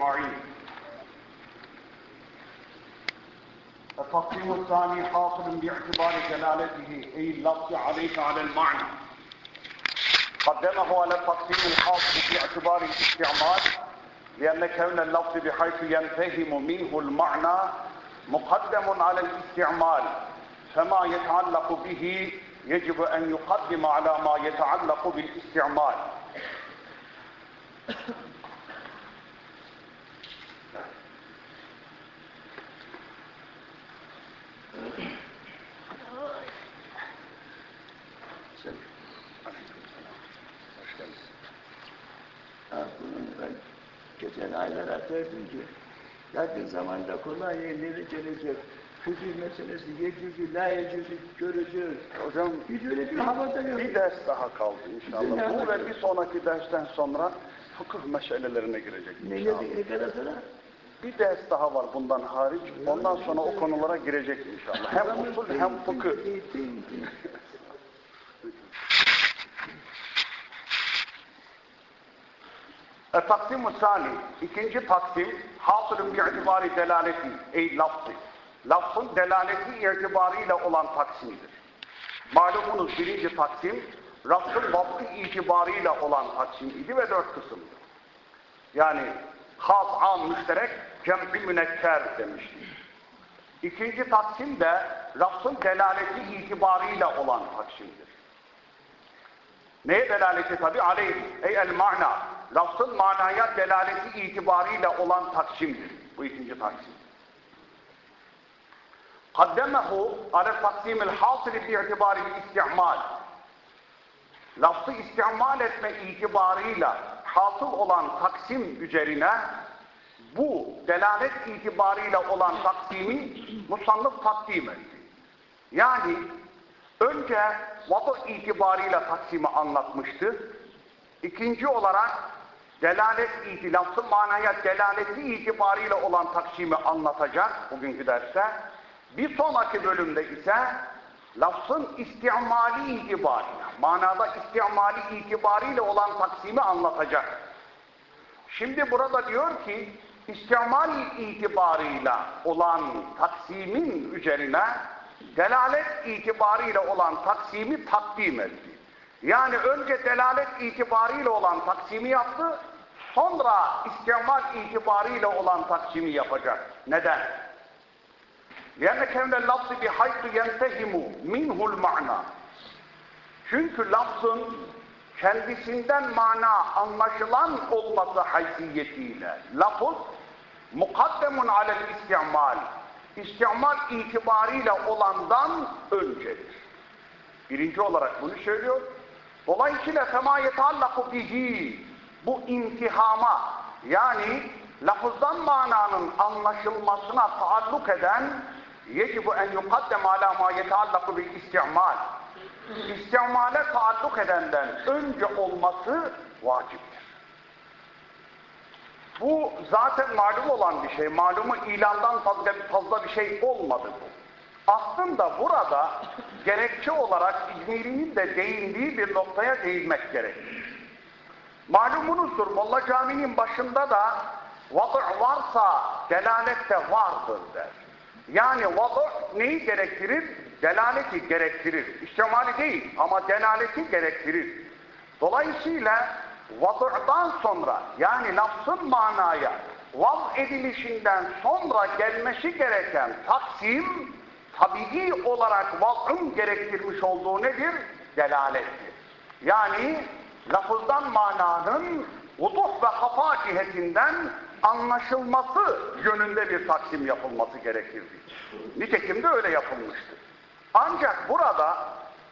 أجمعين التقسيم الثاني حاصل باعتبار دلالته أي اللفظ عليك على المعنى. قدمه على التقسيم الحاصل باعتبار الاستعمال لأن كون اللفظ بحيث ينفهم منه المعنى مقدم على الاستعمال. فما يتعلق به يجب أن يقدم على ما يتعلق بالاستعمال. Yakın zamanda kolay yerleri gelecek. Küfür meselesi yecüzü, la yecüzü göreceğiz. Hocam Hiç öyle bir havada yok. bir ders daha kaldı inşallah. Bu ve bir sonraki dersten sonra fıkıh meşelelerine girecek Ne inşallah. ne kadar sonra? Bir ders daha var bundan hariç. Ondan sonra o konulara girecek inşallah. Hem usul hem fıkıh. Taksim-i sani, ikinci taksim, hasılın bi'itibari delaleti, ey lafzı. Lafzın delaleti itibariyle olan taksimdir. Malumunuz birinci taksim, lafzın lafzı itibariyle olan taksim idi ve dört kısımdı. Yani has, an, müşterek, cem'i münekker demiştik. İkinci taksim de lafzın delaleti itibariyle olan taksimdir. Neye delaleti tabi? Aleyh, ey el ma'na, Lafzın manaya delaleti itibariyle olan taksimdir. Bu ikinci taksim. Kaddemehu ale taksimil hasili bi'itibari isti'mal. Lafzı istimal etme itibarıyla hasıl olan taksim üzerine bu delalet itibarıyla olan taksimi musannıf takdim etti. Yani önce vadı itibarıyla taksimi anlatmıştı. İkinci olarak delalet iti, manaya delaleti itibarıyla olan taksimi anlatacak bugünkü derste. Bir sonraki bölümde ise lafzın istimali itibarıyla, manada istimali itibariyle olan taksimi anlatacak. Şimdi burada diyor ki, istimal itibarıyla olan taksimin üzerine delalet itibarıyla olan taksimi takdim etti. Yani önce delalet itibariyle olan taksimi yaptı, sonra istimal itibariyle olan taksimi yapacak. Neden? لِيَنَّ كَوْنَ اللَّفْظِ بِحَيْثُ يَنْتَهِمُ مِنْهُ الْمَعْنَى Çünkü lafzın kendisinden mana anlaşılan olması haysiyetiyle lafız mukaddemun alel istimal istimal itibariyle olandan öncedir. Birinci olarak bunu söylüyor. Dolayısıyla fema yetallaku bihi bu intihama yani lafızdan mananın anlaşılmasına taalluk eden yecibu en yukaddem ala ma yetallaku bil istimal istimale taalluk edenden önce olması vaciptir. Bu zaten malum olan bir şey. Malumu ilandan fazla, fazla bir şey olmadı bu. Aslında burada gerekçe olarak İzmir'in de değindiği bir noktaya değinmek gerekir. Malumunuzdur Molla Camii'nin başında da vadı varsa delalet de vardır der. Yani vadı neyi gerektirir? Delaleti gerektirir. İstemali değil ama delaleti gerektirir. Dolayısıyla vadı'dan sonra yani lafzın manaya vaz edilişinden sonra gelmesi gereken taksim tabii olarak vaz'ın gerektirmiş olduğu nedir? Delalettir. Yani lafızdan mananın vuduh ve hafa cihetinden anlaşılması yönünde bir taksim yapılması gerekirdi. Nitekim de öyle yapılmıştır. Ancak burada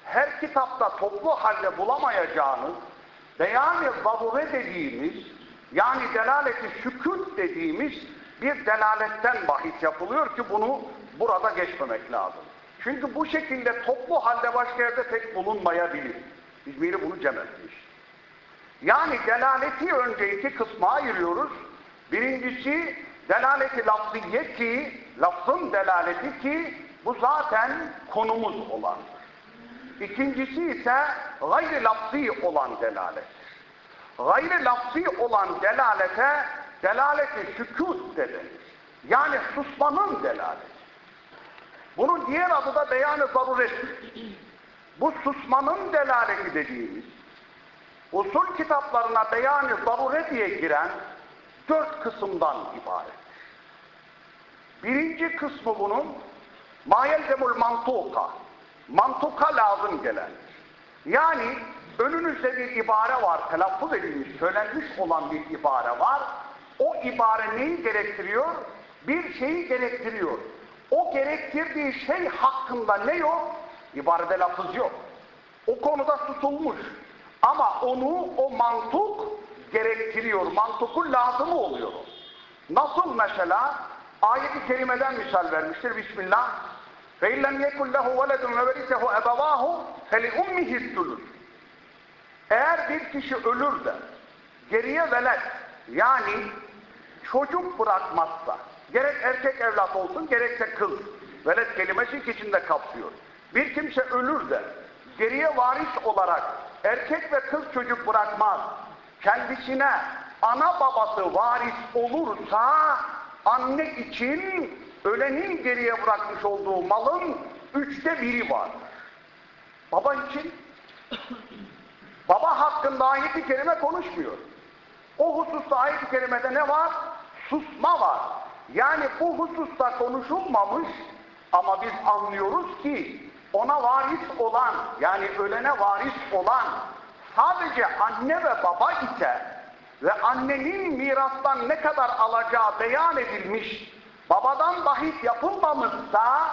her kitapta toplu halde bulamayacağınız beyani zarure dediğimiz yani delaleti sükut dediğimiz bir delaletten bahis yapılıyor ki bunu burada geçmemek lazım. Çünkü bu şekilde toplu halde başka yerde pek bulunmayabilir. İzmir'i bunu cem etmiş. Yani delaleti önce iki kısma ayırıyoruz. Birincisi delaleti lafziye ki, lafzın delaleti ki bu zaten konumuz olandır. İkincisi ise gayri lafzi olan delalettir. Gayri lafzi olan delalete delaleti sükut de denir. Yani susmanın delaleti. Bunun diğer adı da beyan-ı zaruret. Bu susmanın delaleti dediğimiz usul kitaplarına beyan-ı zaruret diye giren dört kısımdan ibaret. Birinci kısmı bunun mayelzemul mantuka. Mantuka lazım gelen. Yani önünüzde bir ibare var, telaffuz edilmiş, söylenmiş olan bir ibare var. O ibare neyi gerektiriyor? Bir şeyi gerektiriyor. O gerektirdiği şey hakkında ne yok? İbarede lafız yok. O konuda tutulmuş. Ama onu o mantuk gerektiriyor. Mantukun lazımı oluyor. Nasıl mesela? Ayet-i kerimeden misal vermiştir. Bismillah. فَاِنْ لَمْ يَكُنْ لَهُ وَلَدٌ وَوَرِثَهُ اَبَوَاهُ فَلِأُمِّهِ الثُّلُثُ Eğer bir kişi ölür de geriye velet yani çocuk bırakmazsa gerek erkek evlat olsun gerekse kız velet kelimesi ikisinde kapsıyor. Bir kimse ölür de geriye varis olarak erkek ve kız çocuk bırakmaz kendisine ana babası varis olursa anne için ölenin geriye bırakmış olduğu malın üçte biri var. Baba için baba hakkında ayet-i kerime konuşmuyor. O hususta ayet-i kerimede ne var? Susma var. Yani bu hususta konuşulmamış ama biz anlıyoruz ki ona varis olan yani ölene varis olan sadece anne ve baba ise ve annenin mirastan ne kadar alacağı beyan edilmiş babadan bahis yapılmamışsa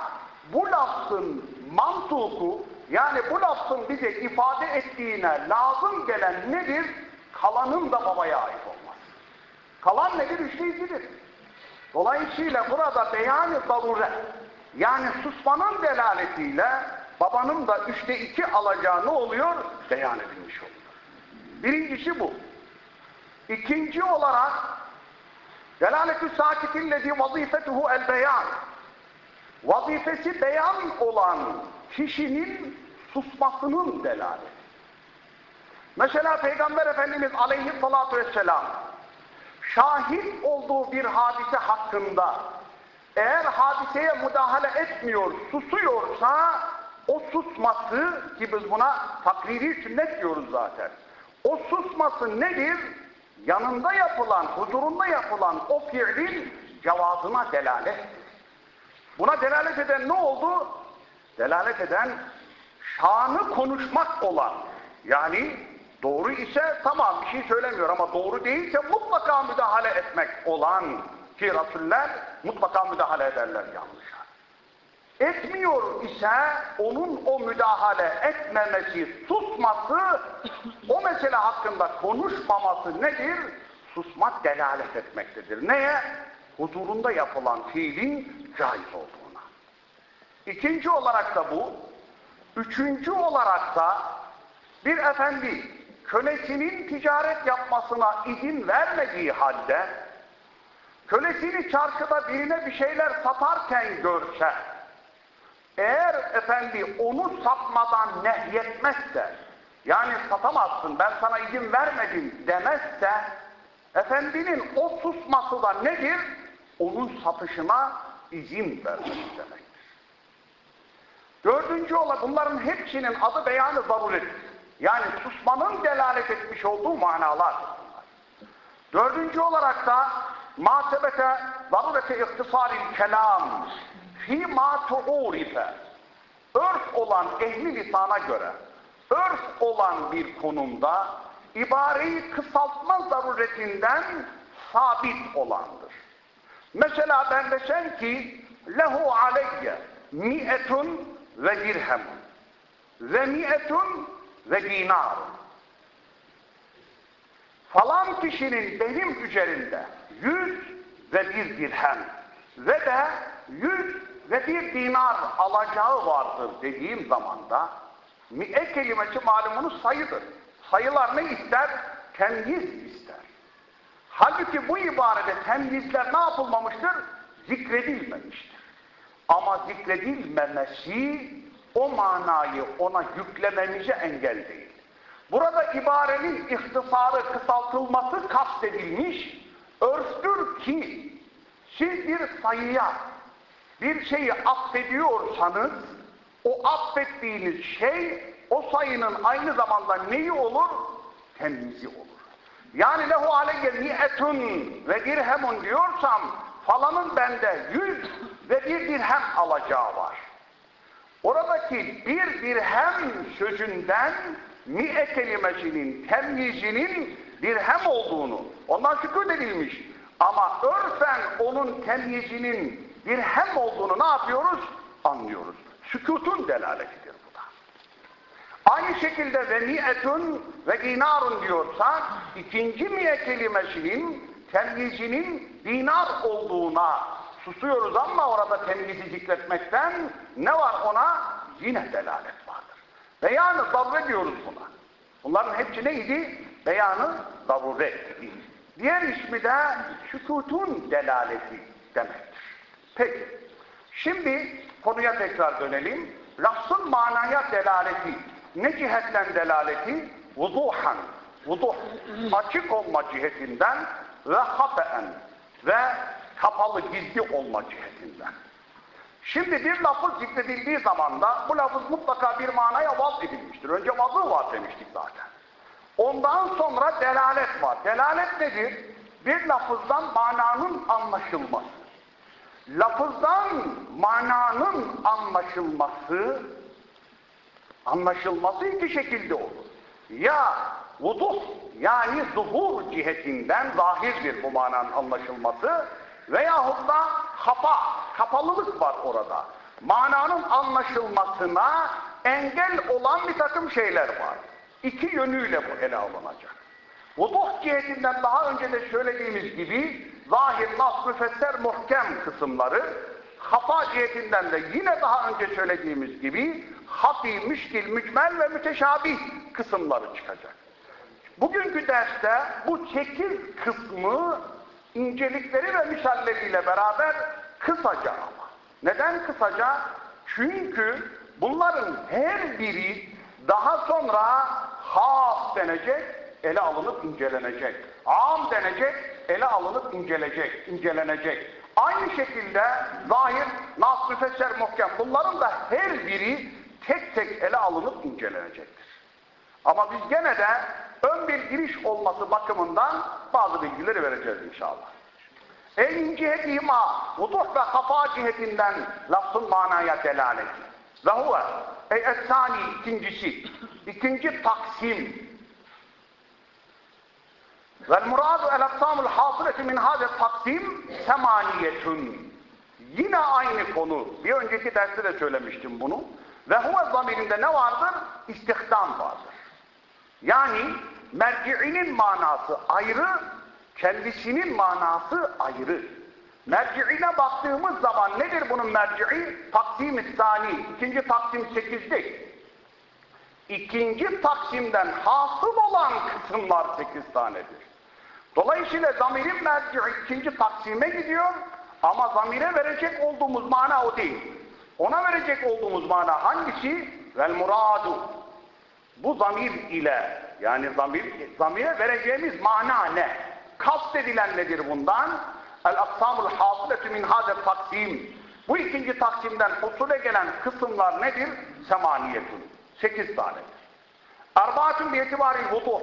bu lafzın mantuku yani bu lafzın bize ifade ettiğine lazım gelen nedir? Kalanın da babaya ait olmaz. Kalan nedir? Üçte ikidir. Dolayısıyla burada beyan-ı zaruret yani susmanın delaletiyle babanın da üçte iki alacağı ne oluyor? Beyan edilmiş oluyor. Birincisi bu. İkinci olarak delaletü sakitillezi vazifetuhu el beyan vazifesi beyan olan kişinin susmasının delaleti. Mesela Peygamber Efendimiz aleyhissalatu vesselam şahit olduğu bir hadise hakkında eğer hadiseye müdahale etmiyor, susuyorsa o susması ki biz buna takriri sünnet diyoruz zaten. O susması nedir? Yanında yapılan, huzurunda yapılan o fiilin cevazına delalet. Buna delalet eden ne oldu? Delalet eden şanı konuşmak olan yani doğru ise tamam bir şey söylemiyor ama doğru değilse mutlaka müdahale etmek olan ki Rasuller mutlaka müdahale ederler yanlışa. Etmiyor ise onun o müdahale etmemesi, susması, o mesele hakkında konuşmaması nedir? Susmak delalet etmektedir. Neye? Huzurunda yapılan fiilin caiz olduğuna. İkinci olarak da bu. Üçüncü olarak da bir efendi kölesinin ticaret yapmasına izin vermediği halde kölesini çarşıda birine bir şeyler satarken görse eğer efendi onu satmadan nehyetmezse yani satamazsın ben sana izin vermedim demezse efendinin o susması da nedir? Onun satışına izin vermesi demektir. Dördüncü olarak bunların hepsinin adı beyanı zaruret. Yani susmanın delalet etmiş olduğu manalar. Dördüncü olarak da masebete zarurete iktisaril kelam fi ma tu'urife örf olan ehli lisana göre örf olan bir konumda ibareyi kısaltma zaruretinden sabit olandır. Mesela ben desem ki lehu aleyye mi'etun ve dirhemun ve mi'etun ve dinar. Falan kişinin benim üzerinde yüz ve bir dirhem ve de yüz ve bir dinar alacağı vardır dediğim zamanda mi'e kelimesi malumunuz sayıdır. Sayılar ne ister? Temyiz ister. Halbuki bu ibarede temyizler ne yapılmamıştır? Zikredilmemiştir. Ama zikredilmemesi o manayı ona yüklememize engel değil. Burada ibarenin ihtisarı, kısaltılması kastedilmiş Örftür ki siz bir sayıya bir şeyi affediyorsanız o affettiğiniz şey o sayının aynı zamanda neyi olur? Temyizi olur. Yani lehu aleyye ni'etun ve dirhemun diyorsam falanın bende yüz ve bir dirhem alacağı var. Oradaki bir dirhem sözünden mi'e kelimesinin temyizinin dirhem olduğunu ondan şükür edilmiş. Ama örfen onun temyizinin dirhem olduğunu ne yapıyoruz? Anlıyoruz. Sükutun delaletidir bu da. Aynı şekilde ve ni'etun ve dinarun diyorsa ikinci mi'e kelimesinin temyizinin dinar olduğuna susuyoruz ama orada temyizi zikretmekten ne var ona? Yine delalet vardır. Beyanı darbe diyoruz buna. Bunların hepsi neydi? Beyanı idi. Diğer ismi de sükutun delaleti demektir. Peki, şimdi konuya tekrar dönelim. Lafzın manaya delaleti, ne cihetten delaleti? Vuduhan, vuduh, açık olma cihetinden ve hafen ve kapalı gizli olma cihetinden. Şimdi bir lafız zikredildiği zaman da bu lafız mutlaka bir manaya vaz edilmiştir. Önce vazı var demiştik zaten. Ondan sonra delalet var. Delalet nedir? Bir lafızdan mananın anlaşılması. Lafızdan mananın anlaşılması anlaşılması iki şekilde olur. Ya vuduh yani zuhur cihetinden zahirdir bu mananın anlaşılması veyahut da kapa, kapalılık var orada. Mananın anlaşılmasına engel olan bir takım şeyler var. İki yönüyle bu ele alınacak. Vuduh cihetinden daha önce de söylediğimiz gibi zahir, nas, müfesser, muhkem kısımları hafa cihetinden de yine daha önce söylediğimiz gibi hafi, müşkil, mücmel ve müteşabih kısımları çıkacak. Bugünkü derste bu sekiz kısmı incelikleri ve misalleriyle beraber kısaca ama. Neden kısaca? Çünkü bunların her biri daha sonra has denecek, ele alınıp incelenecek. Am denecek, ele alınıp incelenecek, incelenecek. Aynı şekilde zahir, nas, müfesser, muhkem bunların da her biri tek tek ele alınıp incelenecektir. Ama biz gene de ön bir giriş olması bakımından bazı bilgileri vereceğiz inşallah. En cihetihima, vuduh ve kafa cihetinden lafzın manaya delaleti. Ve huve, ey esani ikincisi, ikinci taksim. Vel muradu el aksamul hasıleti min hâze taksim semaniyetun. Yine aynı konu. Bir önceki derste de söylemiştim bunu. Ve huve zamirinde ne vardır? İstihdam vardır. Yani merci'inin manası ayrı, kendisinin manası ayrı. Merci'ine baktığımız zaman nedir bunun merci'i? Taksim-i sani. İkinci taksim sekizde. İkinci taksimden hasıl olan kısımlar sekiz tanedir. Dolayısıyla zamirin merci'i ikinci taksime gidiyor ama zamire verecek olduğumuz mana o değil. Ona verecek olduğumuz mana hangisi? Vel muradu. Bu zamir ile yani zamir, zamire vereceğimiz mana ne? Kast edilen nedir bundan? El-aksamul hasıletü min hâze taksim. Bu ikinci taksimden usule gelen kısımlar nedir? Semaniyetun. Sekiz tanedir. Erbaatun bir itibari vuduh.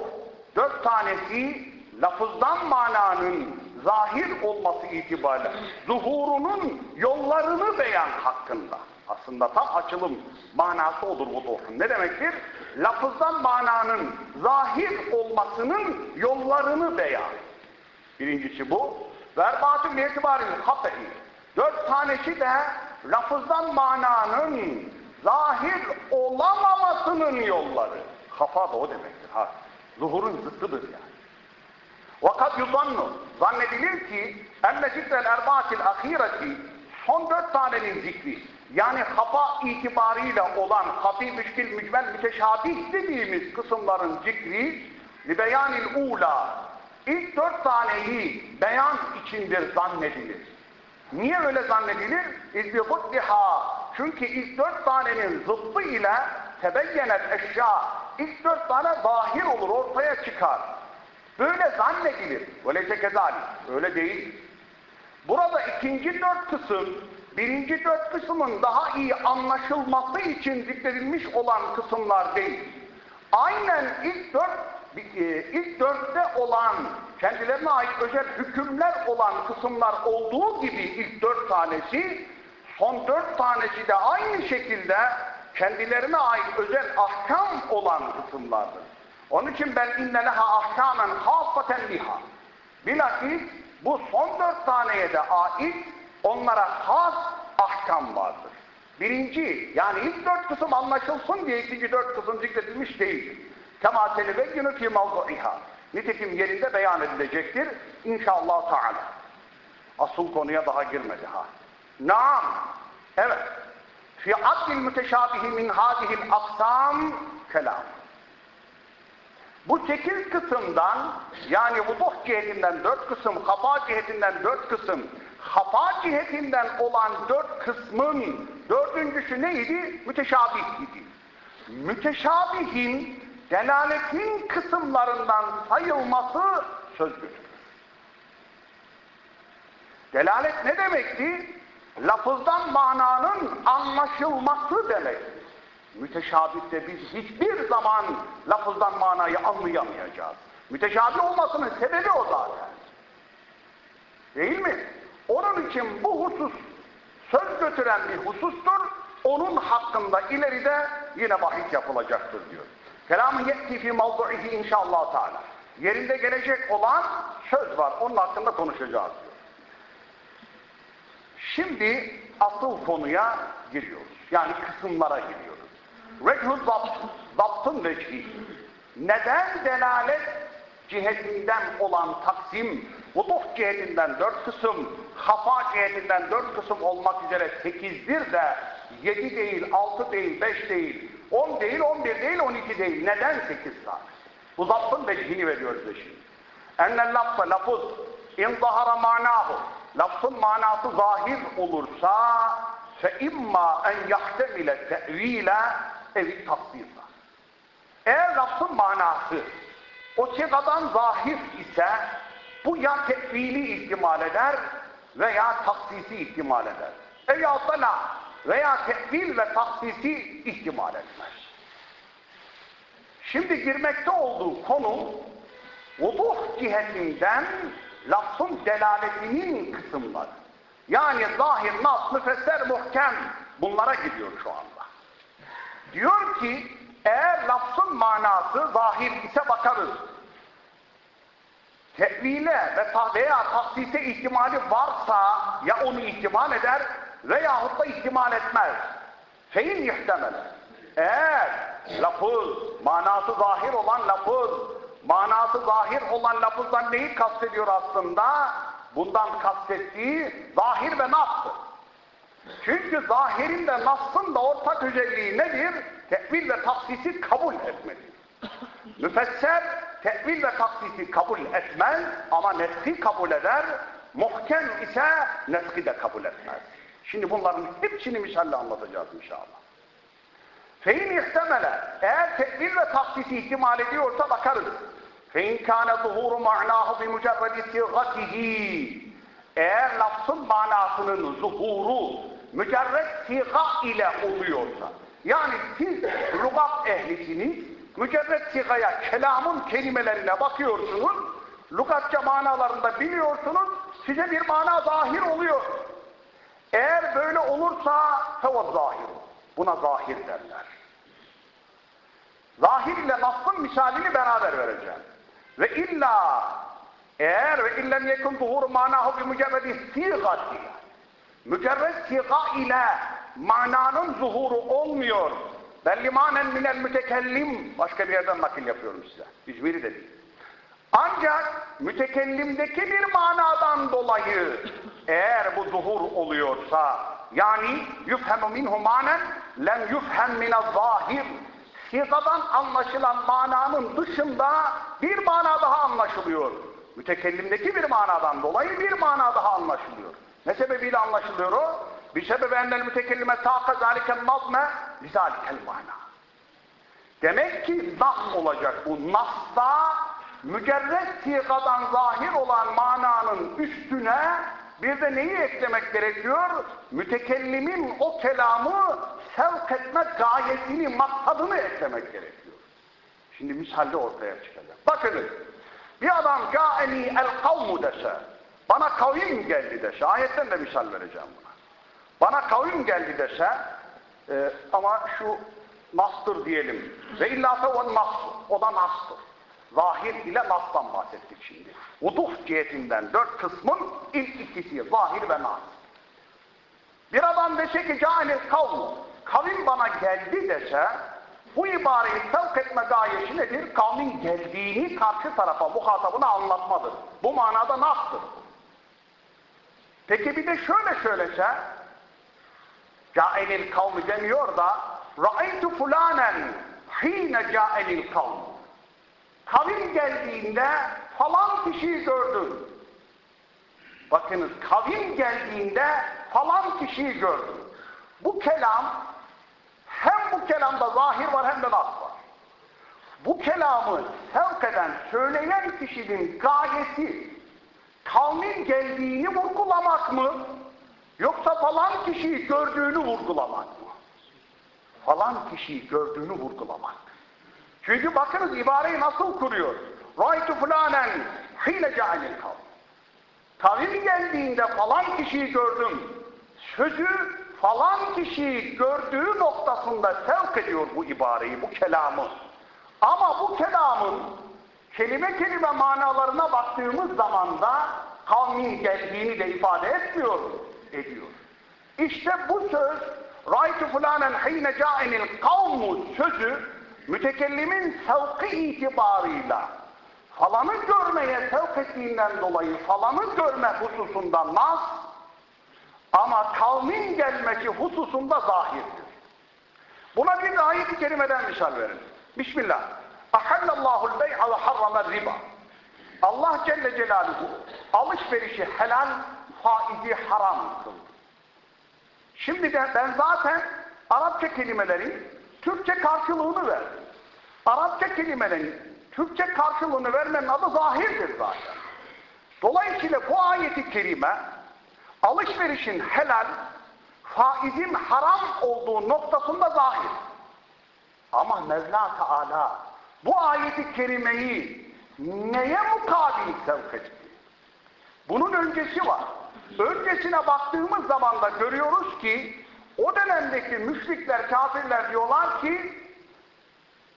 Dört tanesi lafızdan mananın zahir olması itibariyle zuhurunun yollarını beyan hakkında. Aslında tam açılım manası olur vuduhun. Ne demektir? Lafızdan mananın zahir olmasının yollarını beyan. Birincisi bu. Verbatın bir itibarın habe'i. Dört tanesi de lafızdan mananın zahir olamamasının yolları. Hafa da o demektir. Ha. Zuhurun zıttıdır yani. Vakat yuzannu. Zannedilir ki enne zikrel erbaatil ahireti son dört tanenin zikri yani hafa itibarıyla olan hafi, müşkil, mücmel, müteşabih dediğimiz kısımların zikri libeyanil ula ilk dört taneyi beyan içindir zannedilir. Niye öyle zannedilir? İzbihuddiha çünkü ilk dört tanenin zıttı ile tebeyyenet eşya ilk dört tane zahir olur, ortaya çıkar. Böyle zannedilir. Öylece kezali. Öyle değil. Burada ikinci dört kısım, birinci dört kısmın daha iyi anlaşılması için zikredilmiş olan kısımlar değil. Aynen ilk dört, e, ilk dörtte olan, kendilerine ait özel hükümler olan kısımlar olduğu gibi ilk dört tanesi, son dört tanesi de aynı şekilde kendilerine ait özel ahkam olan kısımlardır. Onun için ben inne leha ahkamen hasaten liha. Bilakis bu son dört taneye de ait onlara has ahkam vardır. Birinci, yani ilk dört kısım anlaşılsın diye ikinci dört kısım zikredilmiş değil. Kema telebeyyinu fî mevdu'iha. Nitekim yerinde beyan edilecektir. İnşallah Teala. Asıl konuya daha girmedi ha. Naam. Evet. Fi abdil müteşabihi min hadihil aksam kelam. Bu sekiz kısımdan yani vuduh cihetinden dört kısım, hafa cihetinden dört kısım, hafa cihetinden olan dört kısmın dördüncüsü neydi? Müteşabih idi. Müteşabihin delaletin kısımlarından sayılması söz götürür. Delalet ne demekti? Lafızdan mananın anlaşılması demektir. Müteşabihte biz hiçbir zaman lafızdan manayı anlayamayacağız. Müteşabih olmasının sebebi o zaten. Değil mi? Onun için bu husus söz götüren bir husustur. Onun hakkında ileride yine bahis yapılacaktır diyor. Kelamı yetti fi mevdu'ihi inşallah Teala. Yerinde gelecek olan söz var. Onun hakkında konuşacağız. Şimdi asıl konuya giriyoruz. Yani kısımlara giriyoruz. Zapt, zaptın vecihi. Neden delalet cihetinden olan taksim, vuduh cihetinden dört kısım, hafa cihetinden dört kısım olmak üzere sekizdir de yedi değil, altı değil, beş değil, on değil, on bir değil, on iki değil. Neden sekiz tane? Bu zaptın vecihini veriyoruz şimdi. Ennel lafza lafız in zahara manahu lafzın manası zahir olursa fe imma en yahtemile te'vile evi taksirla. Eğer lafzın manası o sigadan zahir ise bu ya tevili ihtimal eder veya taksisi ihtimal eder. Veya da la veya tevil ve taksisi ihtimal etmez. Şimdi girmekte olduğu konu vuduh cihetinden lafzın delaletinin kısımları. Yani zahir, nas, müfesser, muhkem bunlara gidiyor şu anda. Diyor ki eğer lafzın manası zahir ise bakarız. Tevile ve veya tahsise ihtimali varsa ya onu ihtimal eder veyahut da ihtimal etmez. Fein yuhtemel. Eğer lafız, manası zahir olan lafız, manası zahir olan lafızdan neyi kastediyor aslında? Bundan kastettiği zahir ve nastır. Çünkü zahirin de nasın da ortak özelliği nedir? Tevil ve taksisi kabul etmelidir. Müfesser tevil ve taksisi kabul etmez ama neski kabul eder. Muhkem ise neski de kabul etmez. Şimdi bunların hepsini misalle anlatacağız inşallah. Fein ihtemele eğer tevil ve taksisi ihtimal ediyorsa bakarız. Fein kâne zuhuru ma'nâhu bi mücerredi eğer lafzın manasının zuhuru mücerred siga ile oluyorsa yani siz lugat ehlisiniz mücerred sigaya kelamın kelimelerine bakıyorsunuz lugatça manalarında biliyorsunuz size bir mana zahir oluyor. Eğer böyle olursa fevaz zahir buna zahir derler zahir ile nasın misalini beraber vereceğim ve illa eğer ve illem yekun zuhur manahu bi mücerredi sigati mücerred siga ile mananın zuhuru olmuyor. Belli manen minel mütekellim başka bir yerden nakil yapıyorum size. İzmir'i de değil. Ancak mütekellimdeki bir manadan dolayı eğer bu zuhur oluyorsa yani yufhemu minhu manen lem yufhem minel zahir sigadan anlaşılan mananın dışında bir mana daha anlaşılıyor. Mütekellimdeki bir manadan dolayı bir mana daha anlaşılıyor. Ne sebebiyle anlaşılıyor o? Bir sebebi ennel mütekellime sâka zâliken nazme lizâlikel mana. Demek ki nas olacak bu. Nas'ta mücerret sigadan zahir olan mananın üstüne bir de neyi eklemek gerekiyor? Mütekellimin o kelamı sevk etme gayesini, maksadını eklemek gerekiyor. Şimdi misalle ortaya çıkacak. Bakınız, bir adam câeni el kavmu dese, bana kavim geldi dese, ayetten de misal vereceğim buna. Bana kavim geldi dese, e, ama şu nastır diyelim. Ve illâfe o nas, o da nastır. Zahir ile nastan bahsettik şimdi. Vuduh cihetinden dört kısmın ilk ikisi zahir ve nas. Bir adam dese ki câenil kavmu, kavim bana geldi dese, bu ibareyi sevk etme gayesi nedir? Kavmin geldiğini karşı tarafa, muhatabına anlatmadır. Bu manada nastır. Peki bir de şöyle söylese, câenil kavmi demiyor da, ra'aytu fulanen hine câenil kavmi. Kavim geldiğinde falan kişiyi gördüm. Bakınız kavim geldiğinde falan kişiyi gördüm. Bu kelam hem bu kelamda zahir var hem de nas var. Bu kelamı sevk eden, söyleyen kişinin gayesi kavmin geldiğini vurgulamak mı? Yoksa falan kişiyi gördüğünü vurgulamak mı? Falan kişiyi gördüğünü vurgulamak. Çünkü bakınız ibareyi nasıl kuruyor? Raytu fulanen hile cahilil kavm. Kavim geldiğinde falan kişiyi gördüm. Sözü falan kişiyi gördüğü noktasında sevk ediyor bu ibareyi, bu kelamı. Ama bu kelamın kelime kelime manalarına baktığımız zaman da kavmin geldiğini de ifade etmiyor, ediyor. İşte bu söz Raytu fulanen hine câenil kavmu sözü mütekellimin sevki itibarıyla falanı görmeye sevk ettiğinden dolayı falanı görme hususunda nas ama kavmin gelmesi hususunda zahirdir. Buna bir ayet-i kerimeden misal verin. Bismillah. Ahallallahu'l bey'a ve harrama riba. Allah Celle Celaluhu alışverişi helal, faizi haram kıldı. Şimdi de ben zaten Arapça kelimelerin Türkçe karşılığını verdim. Arapça kelimelerin Türkçe karşılığını vermenin adı zahirdir zaten. Dolayısıyla bu ayeti kerime alışverişin helal, faizin haram olduğu noktasında zahir. Ama Mevla Teala bu ayeti kerimeyi neye mukabil sevk etti? Bunun öncesi var. Öncesine baktığımız zaman da görüyoruz ki o dönemdeki müşrikler, kafirler diyorlar ki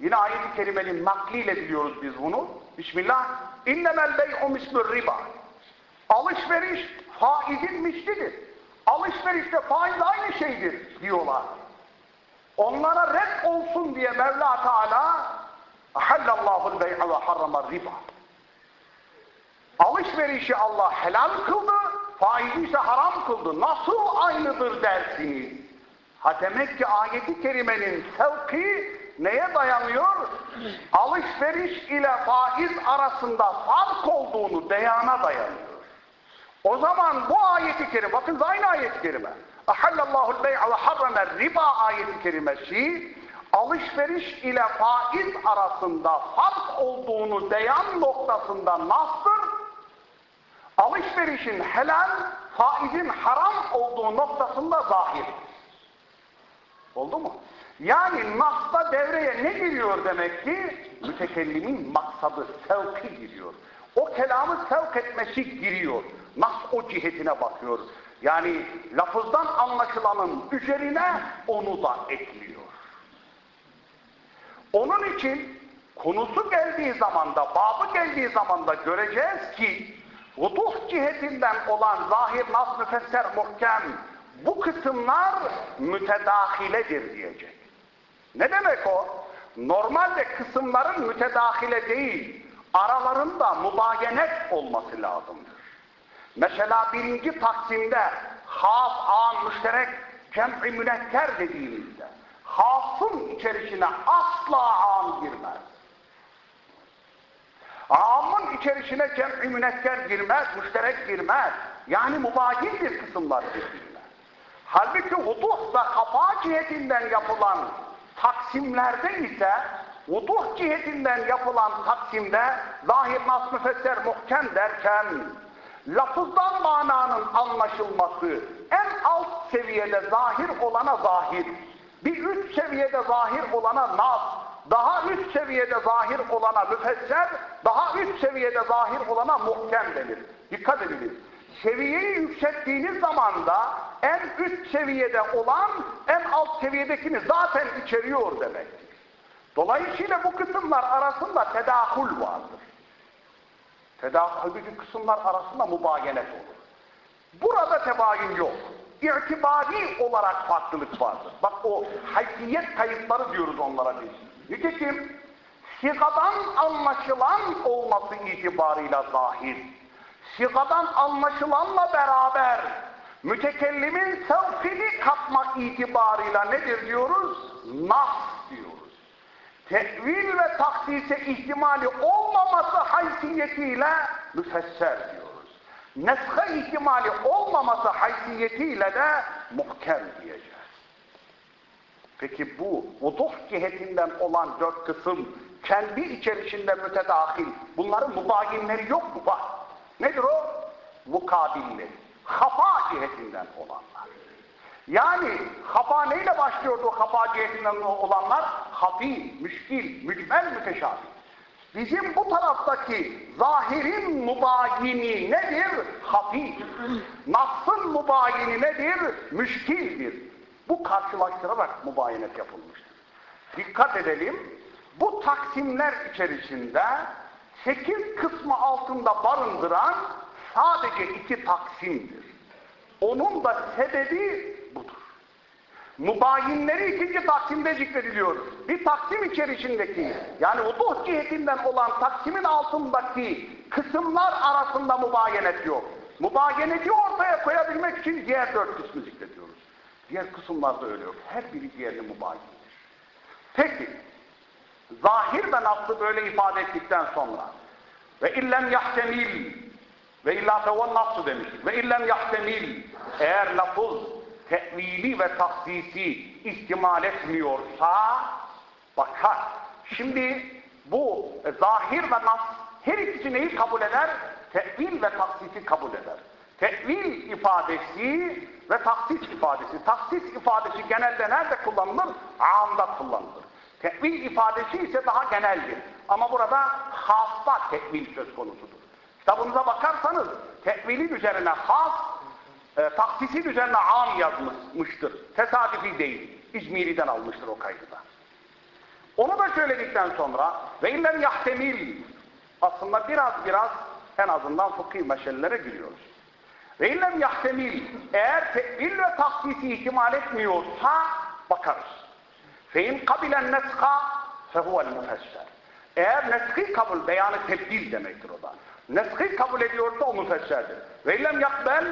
yine ayet-i kerimenin nakliyle biliyoruz biz bunu. Bismillah. İnnemel bey'u mislur riba. Alışveriş faizin mislidir. Alışverişte faiz aynı şeydir diyorlar. Onlara red olsun diye Mevla Teala Hallallahul bey'a ve harrama riba. Alışverişi Allah helal kıldı, faizi ise haram kıldı. Nasıl aynıdır dersiniz? Ha demek ki ayeti kerimenin sevki neye dayanıyor? Alışveriş ile faiz arasında fark olduğunu beyana dayanıyor. O zaman bu ayeti kerime, bakın aynı ayet-i kerime. Ahallallahu'l bey'a ve harrama riba ayeti kerimesi alışveriş ile faiz arasında fark olduğunu beyan noktasında nastır. Alışverişin helal, faizin haram olduğu noktasında zahir. Oldu mu? Yani nasta devreye ne giriyor demek ki? Mütekellimin maksadı, sevki giriyor. O kelamı sevk etmesi giriyor. Nas o cihetine bakıyor. Yani lafızdan anlaşılanın üzerine onu da ekliyor. Onun için konusu geldiği zamanda, babı geldiği zamanda göreceğiz ki vuduh cihetinden olan zahir, nas, müfesser, muhkem bu kısımlar mütedahiledir diyecek. Ne demek o? Normalde kısımların mütedahile değil, aralarında mubayenet olması lazımdır. Mesela birinci taksimde has, an, müşterek, cem'i münekker dediğimizde hasın içerisine asla am girmez. Amın içerisine cem'i münekker girmez, müşterek girmez. Yani mubayindir kısımlar birbirine. Halbuki vuduh ve kafa cihetinden yapılan taksimlerde ise vuduh cihetinden yapılan taksimde zahir nas müfesser muhkem derken lafızdan mananın anlaşılması en alt seviyede zahir olana zahir, bir üst seviyede zahir olana nas, daha üst seviyede zahir olana müfesser, daha üst seviyede zahir olana muhkem denir. Dikkat edin. Seviyeyi yükselttiğiniz zaman da en üst seviyede olan en alt seviyedekini zaten içeriyor demektir. Dolayısıyla bu kısımlar arasında tedahül vardır. Tedahülü kısımlar arasında mubayenet olur. Burada tebayün yok. İrtibari olarak farklılık vardır. Bak o haysiyet kayıtları diyoruz onlara biz. Nitekim sigadan anlaşılan olması itibarıyla zahir. Sigadan anlaşılanla beraber mütekellimin sevkini katmak itibarıyla nedir diyoruz? Nas diyoruz. Tevil ve taksise ihtimali olmaması haysiyetiyle müfesser diyoruz. Neshe ihtimali olmaması haysiyetiyle de muhkem diyeceğiz. Peki bu vuduh cihetinden olan dört kısım kendi içerisinde mütedahil. Bunların mubayinleri yok mu? Var. Nedir o? Mukabilleri. Hafa cihetinden olanlar. Yani hafa neyle başlıyordu hafa cihetinden olanlar? Hafi, müşkil, mücmel, müteşabih. Bizim bu taraftaki zahirin mubayini nedir? Hafi. Nas'ın mubayini nedir? Müşkildir. Bu karşılaştırarak mubayenet yapılmıştır. Dikkat edelim. Bu taksimler içerisinde sekiz kısmı altında barındıran sadece iki taksimdir. Onun da sebebi budur. Mubayinleri ikinci taksimde zikrediliyor. Bir taksim içerisindeki yani vuduh cihetinden olan taksimin altındaki kısımlar arasında mubayenet yok. Mubayeneti ortaya koyabilmek için diğer dört kısmı zikrediyoruz. Diğer kısımlarda öyle yok. Her biri diğerini mubayindir. Peki, zahir ve naslı böyle ifade ettikten sonra ve illem yahtemil ve illa fevan naslı demiştik. Ve illem yahtemil eğer lafız tevili ve taksisi ihtimal etmiyorsa bakar. Şimdi bu e, zahir ve nas her ikisi neyi kabul eder? Tevil ve taksisi kabul eder. Tevil ifadesi ve taksis ifadesi. Taksis ifadesi genelde nerede kullanılır? Amda kullanılır. Tevil ifadesi ise daha geneldir. Ama burada hasta tevil söz konusudur. Kitabınıza bakarsanız tevilin üzerine has, e, taksisin üzerine am yazmıştır. Tesadüfi değil. İzmiri'den almıştır o kaydı da. Onu da söyledikten sonra ve illem yahtemil aslında biraz biraz en azından fıkhi meselelere giriyoruz. Ve illem yahtemil eğer tevil ve taksisi ihtimal etmiyorsa bakarız. Fe in kabilen neska fehuvel müfesser. Eğer neski kabul, beyanı tebdil demektir o da. Neski kabul ediyorsa o müfesserdir. Ve illem yakbel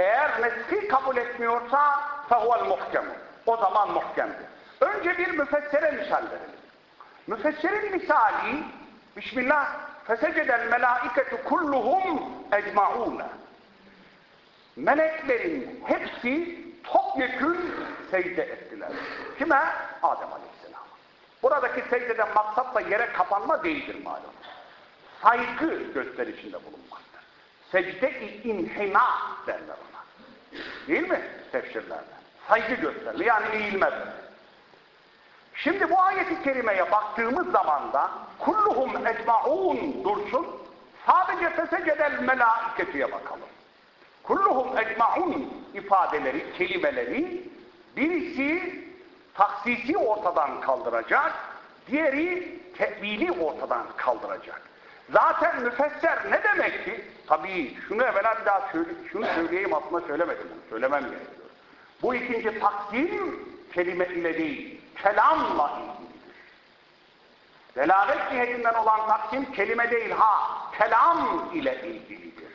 eğer neski kabul etmiyorsa fehuvel muhkem. O zaman muhkemdir. Önce bir müfessere misal verelim. Müfesserin misali Bismillah fesecedel melaiketu kulluhum ecmaûne meleklerin hepsi topyekün secde ettiler. Kime? Adem Aleyhisselam. Buradaki secdeden maksat da yere kapanma değildir malum. Saygı gösterişinde bulunmaktır. Secde-i inhina derler. Değil mi? Tefsirlerde. Saygı gösterilir. Yani eğilmez. Şimdi bu ayeti kerimeye baktığımız zaman da kulluhum ecmaun dursun. Sadece fesecedel melaiketiye bakalım. Kulluhum ecmaun ifadeleri, kelimeleri birisi taksisi ortadan kaldıracak, diğeri tevili ortadan kaldıracak. Zaten müfesser ne demek ki? Tabii şunu evvela bir daha söyle, şunu söyleyeyim aslında söylemedim bunu, söylemem gerekiyor. Bu ikinci taksim kelime ile değil, kelamla ilgilidir. Delalet cihetinden olan taksim kelime değil ha, kelam ile ilgilidir.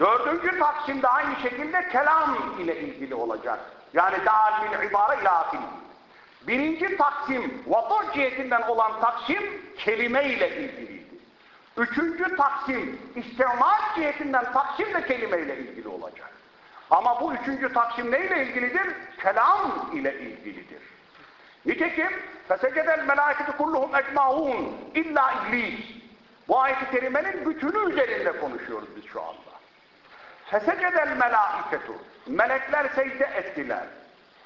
Dördüncü taksim de aynı şekilde kelam ile ilgili olacak. Yani dâlil ibare ilâfil. Birinci taksim, vapur cihetinden olan taksim kelime ile ilgiliydi. Üçüncü taksim, istimal cihetinden taksim de kelime ile ilgili olacak. Ama bu üçüncü taksim neyle ilgilidir? Kelam ile ilgilidir. Nitekim fesecedel melâketu kulluhum ecma'un illa iblis. Bu ayet-i kerimenin bütünü üzerinde konuşuyoruz biz şu anda. Fesecedel melâiketu. Melekler secde ettiler.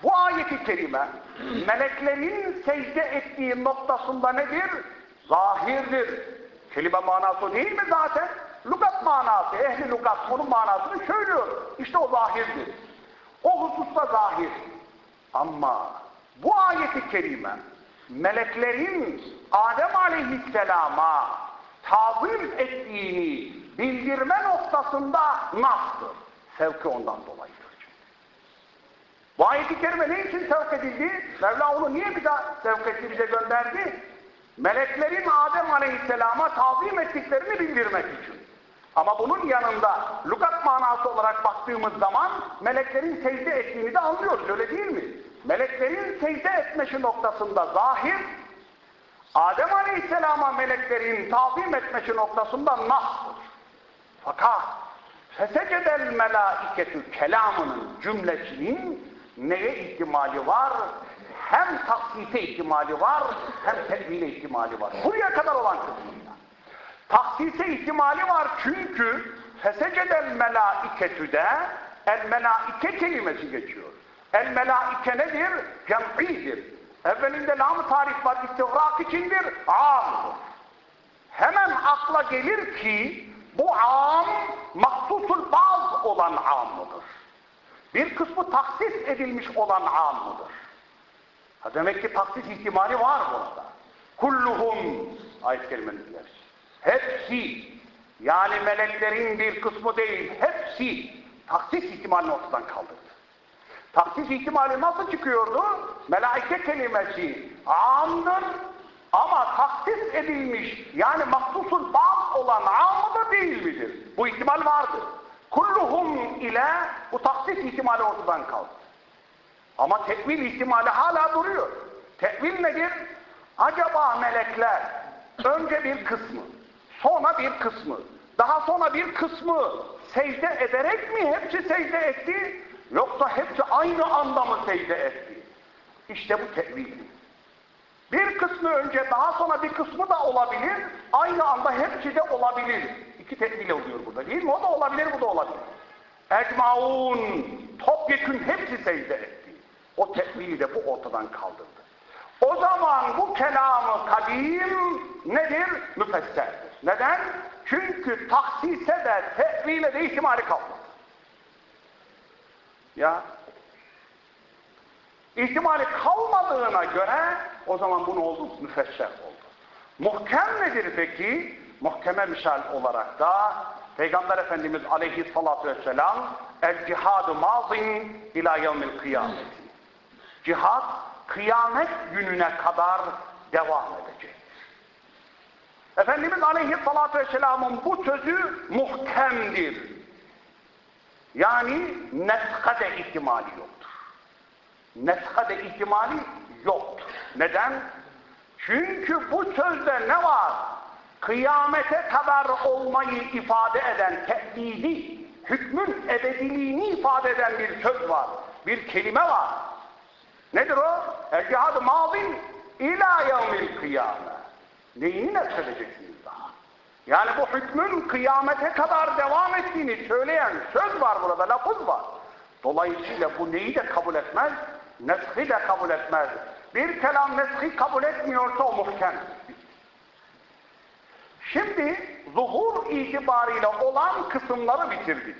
Bu ayeti kerime meleklerin secde ettiği noktasında nedir? Zahirdir. Kelime manası değil mi zaten? Lugat manası, ehli lugat bunun manasını söylüyor. İşte o zahirdir. O hususta zahir. Ama bu ayeti kerime meleklerin Adem aleyhisselama tazim ettiğini bildirme noktasında nastır. Sevki ondan dolayıdır. Bu ayet-i kerime ne için sevk edildi? Mevla onu niye bir daha sevk etti bize gönderdi? Meleklerin Adem Aleyhisselam'a tazim ettiklerini bildirmek için. Ama bunun yanında lugat manası olarak baktığımız zaman meleklerin secde ettiğini de anlıyoruz öyle değil mi? Meleklerin secde etmesi noktasında zahir, Adem Aleyhisselam'a meleklerin tazim etmesi noktasında nastır. Fakat fesecedel melaiketü kelamının cümlesinin neye ihtimali var? Hem taksite ihtimali var, hem tedbile ihtimali var. Buraya kadar olan kısmında. Taksite ihtimali var çünkü fesecedel melaiketü de el melaike kelimesi geçiyor. El melaike nedir? Cem'idir. Evvelinde lam-ı tarif var, istigrak içindir, amdır. Hemen akla gelir ki bu am maksusul baz olan amdır. Bir kısmı taksis edilmiş olan amdır. Ha demek ki taksis ihtimali var burada. Kulluhum ayet kelimenin Hepsi yani meleklerin bir kısmı değil hepsi taksis ihtimalini ortadan kaldırdı. Taksis ihtimali nasıl çıkıyordu? Melaike kelimesi amdır ama taksis edilmiş yani mahsusul baz olan am mıdır değil midir? Bu ihtimal vardı. Kulluhum ile bu taksis ihtimali ortadan kaldı. Ama tekvil ihtimali hala duruyor. Tekvil nedir? Acaba melekler önce bir kısmı, sonra bir kısmı, daha sonra bir kısmı secde ederek mi hepsi secde etti? Yoksa hepsi aynı anda mı secde etti? İşte bu tevil. Bir kısmı önce daha sonra bir kısmı da olabilir. Aynı anda hepsi de olabilir. İki tevil oluyor burada değil mi? O da olabilir, bu da olabilir. Ecmaun topyekün hepsi secde etti. O tevili de bu ortadan kaldırdı. O zaman bu kelamı kadim nedir? Müfesserdir. Neden? Çünkü taksise de tevile de ihtimali kalmadı. Ya ihtimali kalmadığına göre o zaman bu ne oldu? Müfesser oldu. Muhkem nedir peki? Muhkeme misal olarak da Peygamber Efendimiz aleyhissalatü vesselam el cihadu mazin ila yevmil kıyameti. Cihad kıyamet gününe kadar devam edecek. Efendimiz aleyhissalatü vesselamın bu sözü muhkemdir. Yani neshade ihtimali yoktur. Neshade ihtimali yoktur. Neden? Çünkü bu sözde ne var? Kıyamete kadar olmayı ifade eden tehdidi, hükmün ebediliğini ifade eden bir söz var. Bir kelime var. Nedir o? El-cihad-ı mazin ila yevmil kıyame. Neyini nesledeceksiniz daha? Yani bu hükmün kıyamete kadar devam ettiğini söyleyen söz var burada, lafız var. Dolayısıyla bu neyi de kabul etmez? Neshi de kabul etmez. Bir kelam neshi kabul etmiyorsa o muhkem. Şimdi zuhur itibariyle olan kısımları bitirdik.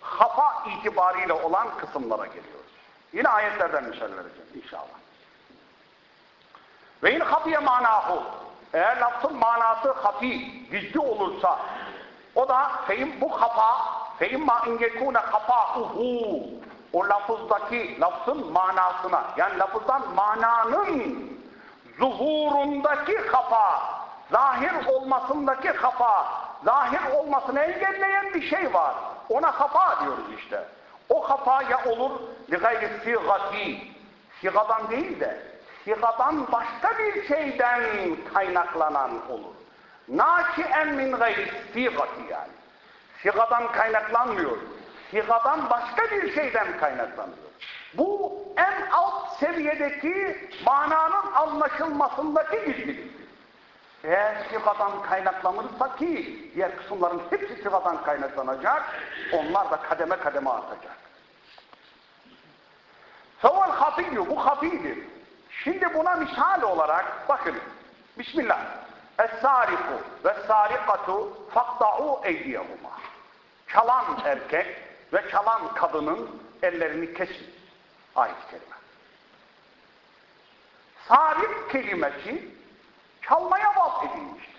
Hafa itibariyle olan kısımlara geliyoruz. Yine ayetlerden misal vereceğim inşallah. Ve in hafiye manahu eğer lafzın manası hafi, gizli olursa o da feyim bu hafa feyimma in yekune hafauhu o lafızdaki lafzın manasına yani lafızdan mananın zuhurundaki hafa zahir olmasındaki hafa zahir olmasını engelleyen bir şey var. Ona hafa diyoruz işte. O hafa ya olur li gayri sigati sigadan değil de sigadan başka bir şeyden kaynaklanan olur. Naşien min gayri sigati yani. Sigadan kaynaklanmıyor. Sigadan başka bir şeyden kaynaklanıyor. Bu en alt seviyedeki mananın anlaşılmasındaki gizliliktir. Eğer sigadan kaynaklanırsa ki diğer kısımların hepsi sigadan kaynaklanacak, onlar da kademe kademe artacak. Fevel hafiyyü, bu hafidir. Şimdi buna misal olarak bakın. Bismillah. Es-sariku ve sarikatu fakta'u eydiyehuma. Çalan erkek ve çalan kadının ellerini kesin. Ayet-i kerime. Sarik kelimesi çalmaya bahsedilmiştir.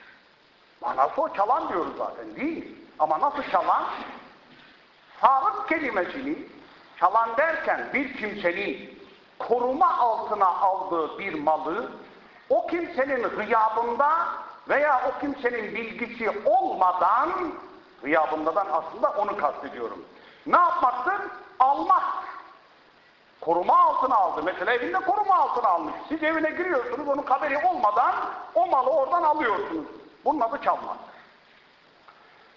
Manası o çalan diyoruz zaten değil? Ama nasıl çalan? Sarık kelimesini çalan derken bir kimsenin koruma altına aldığı bir malı o kimsenin gıyabında veya o kimsenin bilgisi olmadan gıyabındadan aslında onu kastediyorum. Ne yapmaktır? Almak. Koruma altına aldı. Mesela evinde koruma altına almış. Siz evine giriyorsunuz, onun haberi olmadan o malı oradan alıyorsunuz. Bunun adı çalmak.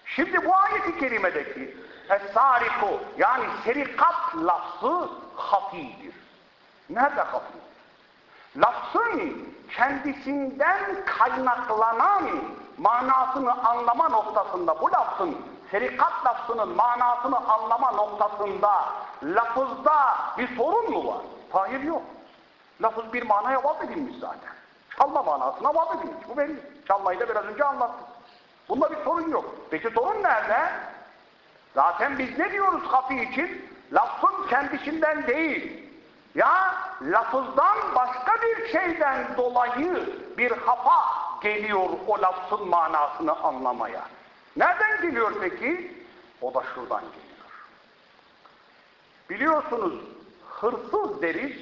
Şimdi bu ayet-i kerimedeki es-sariku yani serikat lafzı hafidir. Nerede hafi? Lafzın kendisinden kaynaklanan manasını anlama noktasında bu lafzın serikat lafzının manasını anlama noktasında lafızda bir sorun mu var? Hayır yok. Lafız bir manaya vaz edilmiş zaten. Çalma manasına vaz edilmiş. Bu belli. Çalmayı da biraz önce anlattım. Bunda bir sorun yok. Peki sorun nerede? Zaten biz ne diyoruz hafi için? Lafzın kendisinden değil. Ya lafızdan başka bir şeyden dolayı bir hafa geliyor o lafzın manasını anlamaya. Nereden geliyor peki? O da şuradan geliyor. Biliyorsunuz hırsız deriz,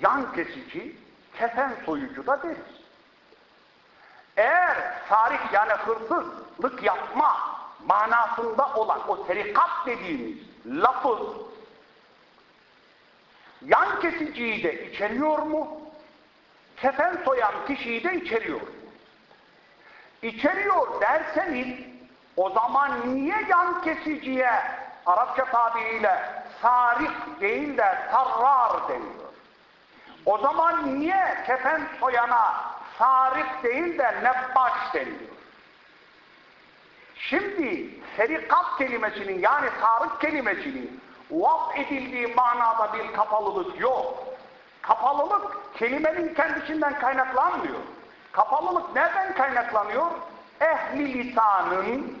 yan kesici, kefen soyucu da deriz. Eğer tarih yani hırsızlık yapma manasında olan o serikat dediğimiz lafız yan kesiciyi de içeriyor mu? Kefen soyan kişiyi de içeriyor mu? İçeriyor derseniz o zaman niye yan kesiciye Arapça tabiriyle sarık değil de tarrar deniyor? O zaman niye kefen soyana sarık değil de nebbaş deniyor? Şimdi serikat kelimesinin yani sarık kelimesinin vaz edildiği manada bir kapalılık yok. Kapalılık kelimenin kendisinden kaynaklanmıyor. Kapalılık nereden kaynaklanıyor? Ehli lisanın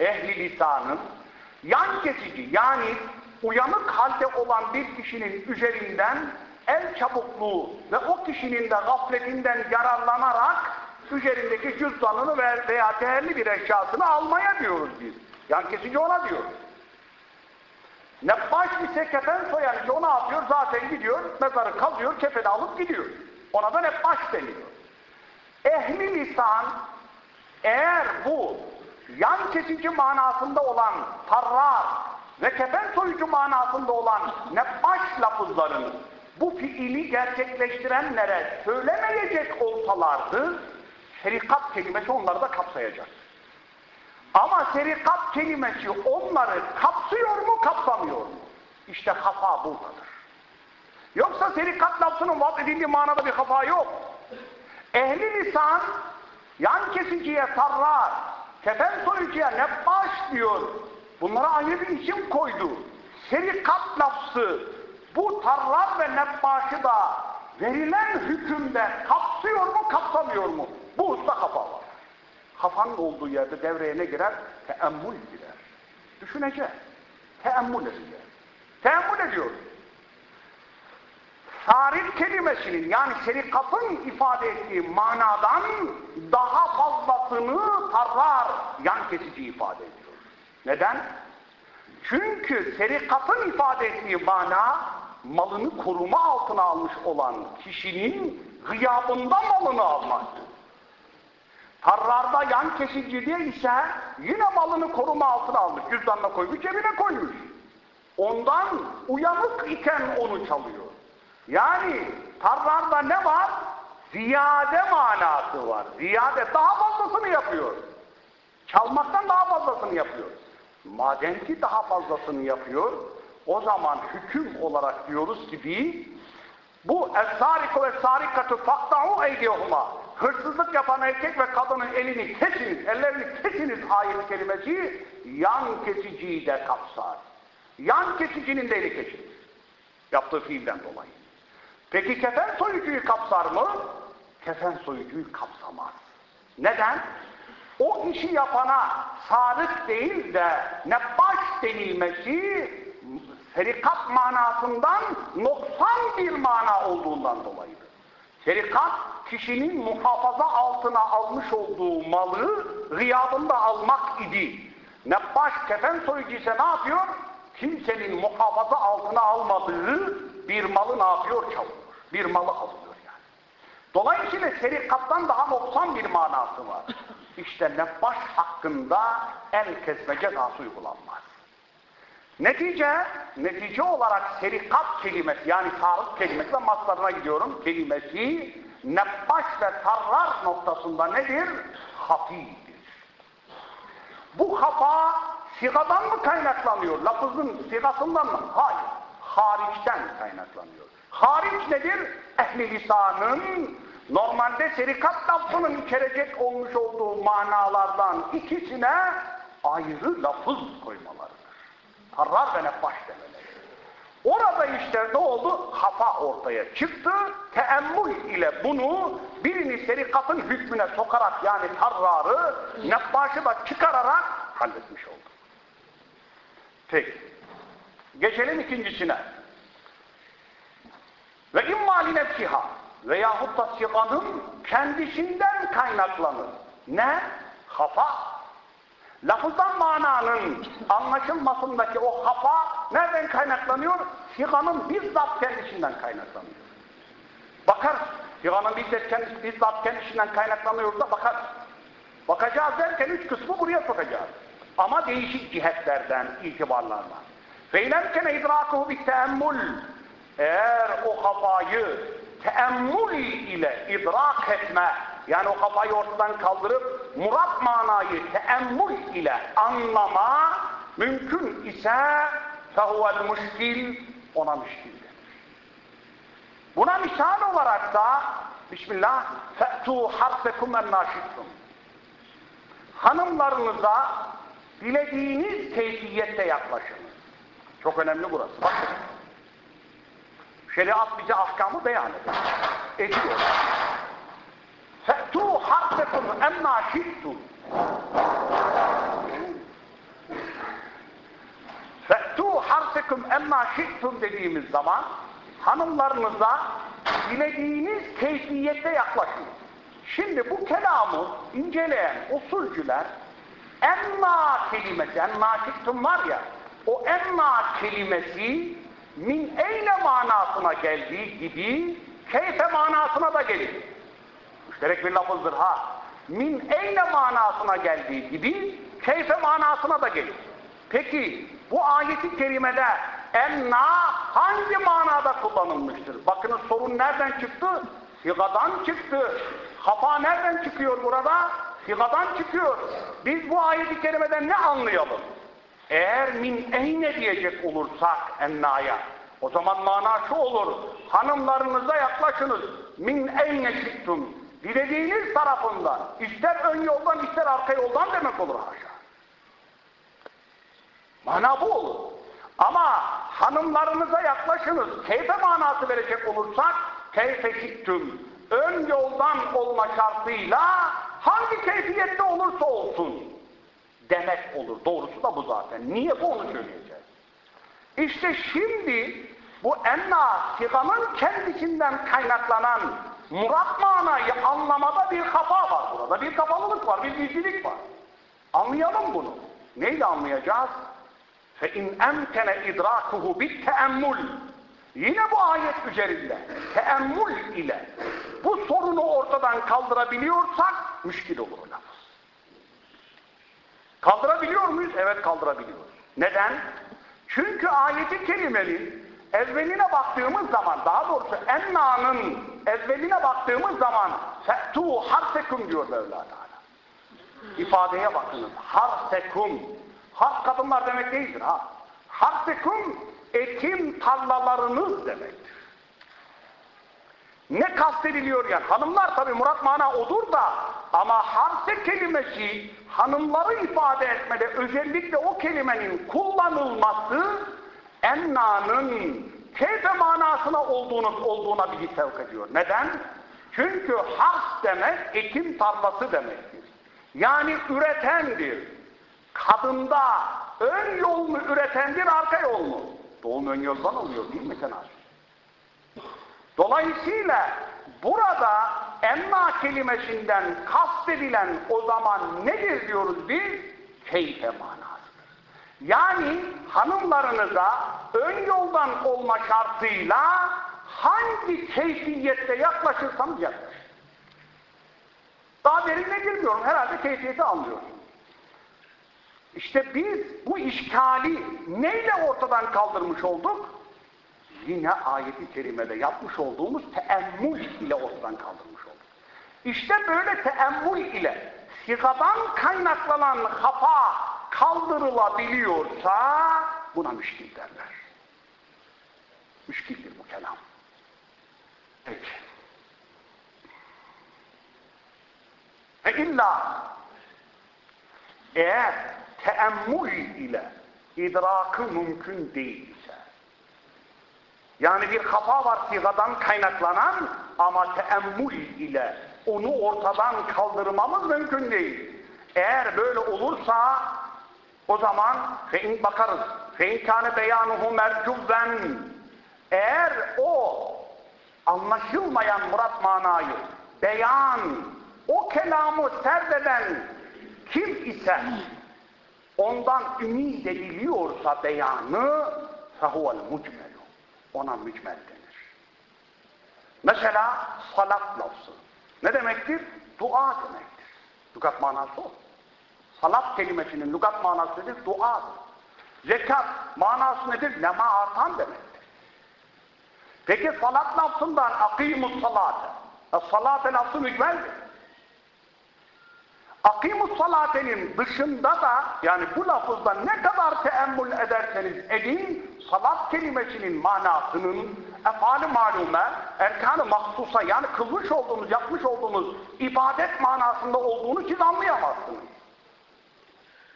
ehli lisanın yan kesici yani uyanık halde olan bir kişinin üzerinden el çabukluğu ve o kişinin de gafletinden yararlanarak üzerindeki cüzdanını veya değerli bir eşyasını almaya diyoruz biz. Yan kesici ona diyoruz. Nebbaş ise kefen soyan ise o ne yapıyor? Zaten gidiyor, mezarı kazıyor, kefeni alıp gidiyor. Ona da nebbaş deniyor. Ehli lisan eğer bu yan kesici manasında olan tarrar ve kefen soyucu manasında olan nebbaş lafızlarını bu fiili gerçekleştirenlere söylemeyecek olsalardı serikat kelimesi onları da kapsayacak. Ama serikat kelimesi onları kapsıyor mu kapsamıyor mu? İşte hafa buradadır. Yoksa serikat lafzının vaz edildiği manada bir hafa yok. Ehli lisan yan kesiciye sarrar, kefen soyucuya nebbaş diyor. Bunlara ayrı bir isim koydu. Serikat lafzı bu tarrar ve nebbaşı da verilen hükümde kapsıyor mu kapsamıyor mu? Bu usta kafa var. Kafanın olduğu yerde devreye ne girer? Teemmül girer. Düşünecek. Teemmül edecek. Teemmül ediyor. Sarif kelimesinin yani serikatın ifade ettiği manadan daha fazlasını tarrar yan kesici ifade ediyor. Neden? Çünkü serikatın ifade ettiği mana malını koruma altına almış olan kişinin gıyabında malını almaktır. Tarlarda yan kesici diye ise yine malını koruma altına almış. Cüzdanına koymuş, cebine koymuş. Ondan uyanık iken onu çalıyor. Yani tarlarda ne var? Ziyade manası var. Ziyade daha fazlasını yapıyor. Çalmaktan daha fazlasını yapıyor. Madem ki daha fazlasını yapıyor, o zaman hüküm olarak diyoruz ki Bu es-sariku ve sarikatu fakta'u eydiyahuma. Hırsızlık yapan erkek ve kadının elini kesiniz, ellerini kesiniz ayet kelimesi yan kesiciyi de kapsar. Yan kesicinin de eli kesilir. Yaptığı fiilden dolayı. Peki kefen soyucuyu kapsar mı? Kefen soyucuyu kapsamaz. Neden? O işi yapana sarık değil de nebbaş denilmesi serikat manasından noksan bir mana olduğundan dolayıdır. Serikat kişinin muhafaza altına almış olduğu malı gıyabında almak idi. Nebbaş kefen soyucu ise ne yapıyor? Kimsenin muhafaza altına almadığı bir malı ne yapıyor? Çalıyor. Bir malı alıyor yani. Dolayısıyla serikattan daha noksan bir manası var. İşte nebbaş hakkında el kesme cezası uygulanmaz. Netice, netice olarak serikat kelimesi yani sağlık kelimesi ve maslarına gidiyorum kelimesi nebbaş ve tarrar noktasında nedir? Hafidir. Bu hafa sigadan mı kaynaklanıyor? Lafızın sigasından mı? Hayır. Hariçten kaynaklanıyor. Hariç nedir? Ehli lisanın normalde serikat lafının içerecek olmuş olduğu manalardan ikisine ayrı lafız koymalarıdır. Tarrar ve nebbaş demeleri. Orada işte ne oldu? Hafa ortaya çıktı. Teemmül ile bunu birini serikatın hükmüne sokarak yani tarrarı, nebbaşı da çıkararak halletmiş oldu. Peki. Geçelim ikincisine. Ve immali nefsiha veyahut da siganın kendisinden kaynaklanır. Ne? Hafa. Lafızdan mananın anlaşılmasındaki o hafa nereden kaynaklanıyor? Siganın bizzat kendisinden kaynaklanıyor. Bakar, siganın bizzat, kendisi, bizzat kendisinden kaynaklanıyorsa bakar. Bakacağız derken üç kısmı buraya sokacağız. Ama değişik cihetlerden, itibarlarla. İdrakuhu bir teemmül. Eğer o hafayı teemmül ile idrak etme, yani o kafayı ortadan kaldırıp murat manayı teemmül ile anlama mümkün ise fehuvel müşkil ona müşkil denir. Buna misal olarak da Bismillah harsekum en naşittum hanımlarınıza dilediğiniz keyfiyette yaklaşın. Çok önemli burası. Bakın. Şeriat bize ahkamı beyan ediyor. Ediyor. Fe'tu harfekum emma şittu. Fe'tu harfekum emma şittum dediğimiz zaman hanımlarınıza dilediğiniz keyfiyette yaklaşın. Şimdi bu kelamı inceleyen usulcüler emma kelimesi, emma şittum var ya o emma kelimesi min eyle manasına geldiği gibi keyfe manasına da gelir. Müşterek bir lafızdır ha. Min eyle manasına geldiği gibi keyfe manasına da gelir. Peki bu ayeti kerimede enna hangi manada kullanılmıştır? Bakınız sorun nereden çıktı? Sigadan çıktı. Hafa nereden çıkıyor burada? Sigadan çıkıyor. Biz bu ayeti kerimeden ne anlayalım? Eğer min eyne diyecek olursak ennaya, o zaman mana şu olur. Hanımlarınıza yaklaşınız. Min eyne çıktım. Dilediğiniz tarafından. ister ön yoldan ister arka yoldan demek olur haşa. Mana bu olur. Ama hanımlarınıza yaklaşınız. Keyfe manası verecek olursak keyfe çıktım. Ön yoldan olma şartıyla hangi keyfiyette olursa olsun demek olur. Doğrusu da bu zaten. Niye bu onu söyleyeceğiz. İşte şimdi bu enna siganın kendisinden kaynaklanan murat manayı anlamada bir kafa var burada. Bir kafalılık var, bir gizlilik var. Anlayalım bunu. Neyle anlayacağız? فَاِنْ اَمْكَنَ اِدْرَاكُهُ بِالْتَأَمُّلِ Yine bu ayet üzerinde teemmül ile bu sorunu ortadan kaldırabiliyorsak müşkil olur o lafız. Kaldırabiliyor muyuz? Evet kaldırabiliyoruz. Neden? Çünkü ayeti kerimenin evveline baktığımız zaman, daha doğrusu enna'nın evveline baktığımız zaman fe'tu harsekum diyor Mevla Teala. İfadeye bakınız. Harsekum. Hars kadınlar demek değildir ha. Harsekum ekim tarlalarınız demektir. ne kastediliyor yani? Hanımlar tabi murat mana odur da ama harse kelimesi hanımları ifade etmede özellikle o kelimenin kullanılması ennanın keyfe manasına olduğunu, olduğuna bizi sevk ediyor. Neden? Çünkü hars demek ekim tarlası demektir. Yani üretendir. Kadında ön yol mu üretendir, arka yol mu? Doğum ön yoldan oluyor değil mi Kenar? Dolayısıyla burada emma kelimesinden kastedilen o zaman nedir diyoruz biz? Keyfe manasıdır. Yani hanımlarınıza ön yoldan olma şartıyla hangi keyfiyette yaklaşırsanız yaklaşın. Daha derine girmiyorum. Herhalde keyfiyeti anlıyorsunuz. İşte biz bu işgali neyle ortadan kaldırmış olduk? Yine ayeti kerimede yapmış olduğumuz teemmül ile ortadan kaldırmış olduk. İşte böyle teemmül ile sigadan kaynaklanan hafa kaldırılabiliyorsa buna müşkil derler. Müşkildir bu kelam. Peki. Ve illa eğer teemmül ile idrakı mümkün değilse yani bir kafa var sigadan kaynaklanan ama teemmül ile onu ortadan kaldırmamız mümkün değil. Eğer böyle olursa o zaman fein bakarız. Fein kâne beyanuhu mercubben eğer o anlaşılmayan murat manayı beyan o kelamı serdeden kim ise ondan ümit ediliyorsa beyanı fehuvel mucmelu. Ona mücmel denir. Mesela salat lafzı. Ne demektir? Dua demektir. Lugat manası o. Salat kelimesinin lugat manası nedir? Duadır. Zekat manası nedir? Lema artan demektir. Peki salat lafzından akimus salate. Salate lafzı mücmeldir. Akimus salatenin dışında da yani bu lafızda ne kadar teemmül ederseniz edin salat kelimesinin manasının efali malume erkanı mahsusa yani kılmış olduğumuz yapmış olduğumuz ibadet manasında olduğunu siz anlayamazsınız.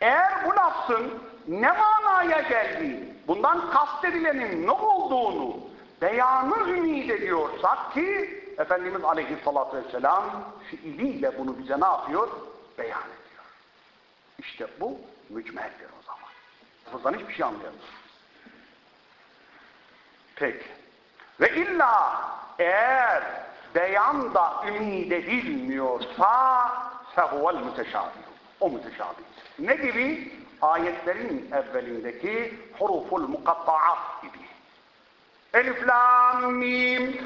Eğer bu lafzın ne manaya geldiğini bundan kastedilenin ne olduğunu beyanı ümit ediyorsak ki Efendimiz Aleyhisselatü Vesselam fiiliyle bunu bize ne yapıyor? Beyan ediyor. İşte bu mücmeldir o zaman. Buradan hiçbir şey anlayamıyoruz. Peki. Ve illa eğer beyan da ümid edilmiyorsa fehuvel müteşabih. O müteşabih. Ne gibi? Ayetlerin evvelindeki huruful mukatta'at gibi. Elif, lam, mim.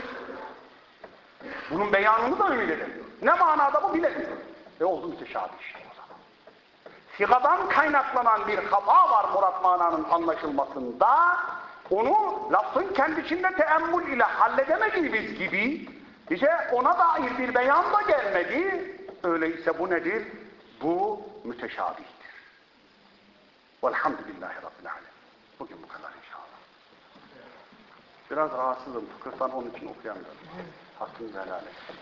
Bunun beyanını da ümid edemiyor. Ne manada bu bilemiyor. Ve oldu müteşabih işte o zaman. Sigadan kaynaklanan bir hata var murat mananın anlaşılmasında. Onu lafzın kendisinde teemmül ile halledemediğimiz gibi bize ona dair bir beyan da gelmedi. Öyleyse bu nedir? Bu müteşabihtir. Velhamdülillahi Rabbil Alem. Bugün bu kadar inşallah. Biraz rahatsızım. Fıkıhtan onun için okuyamıyorum. Hakkınızı helal edin.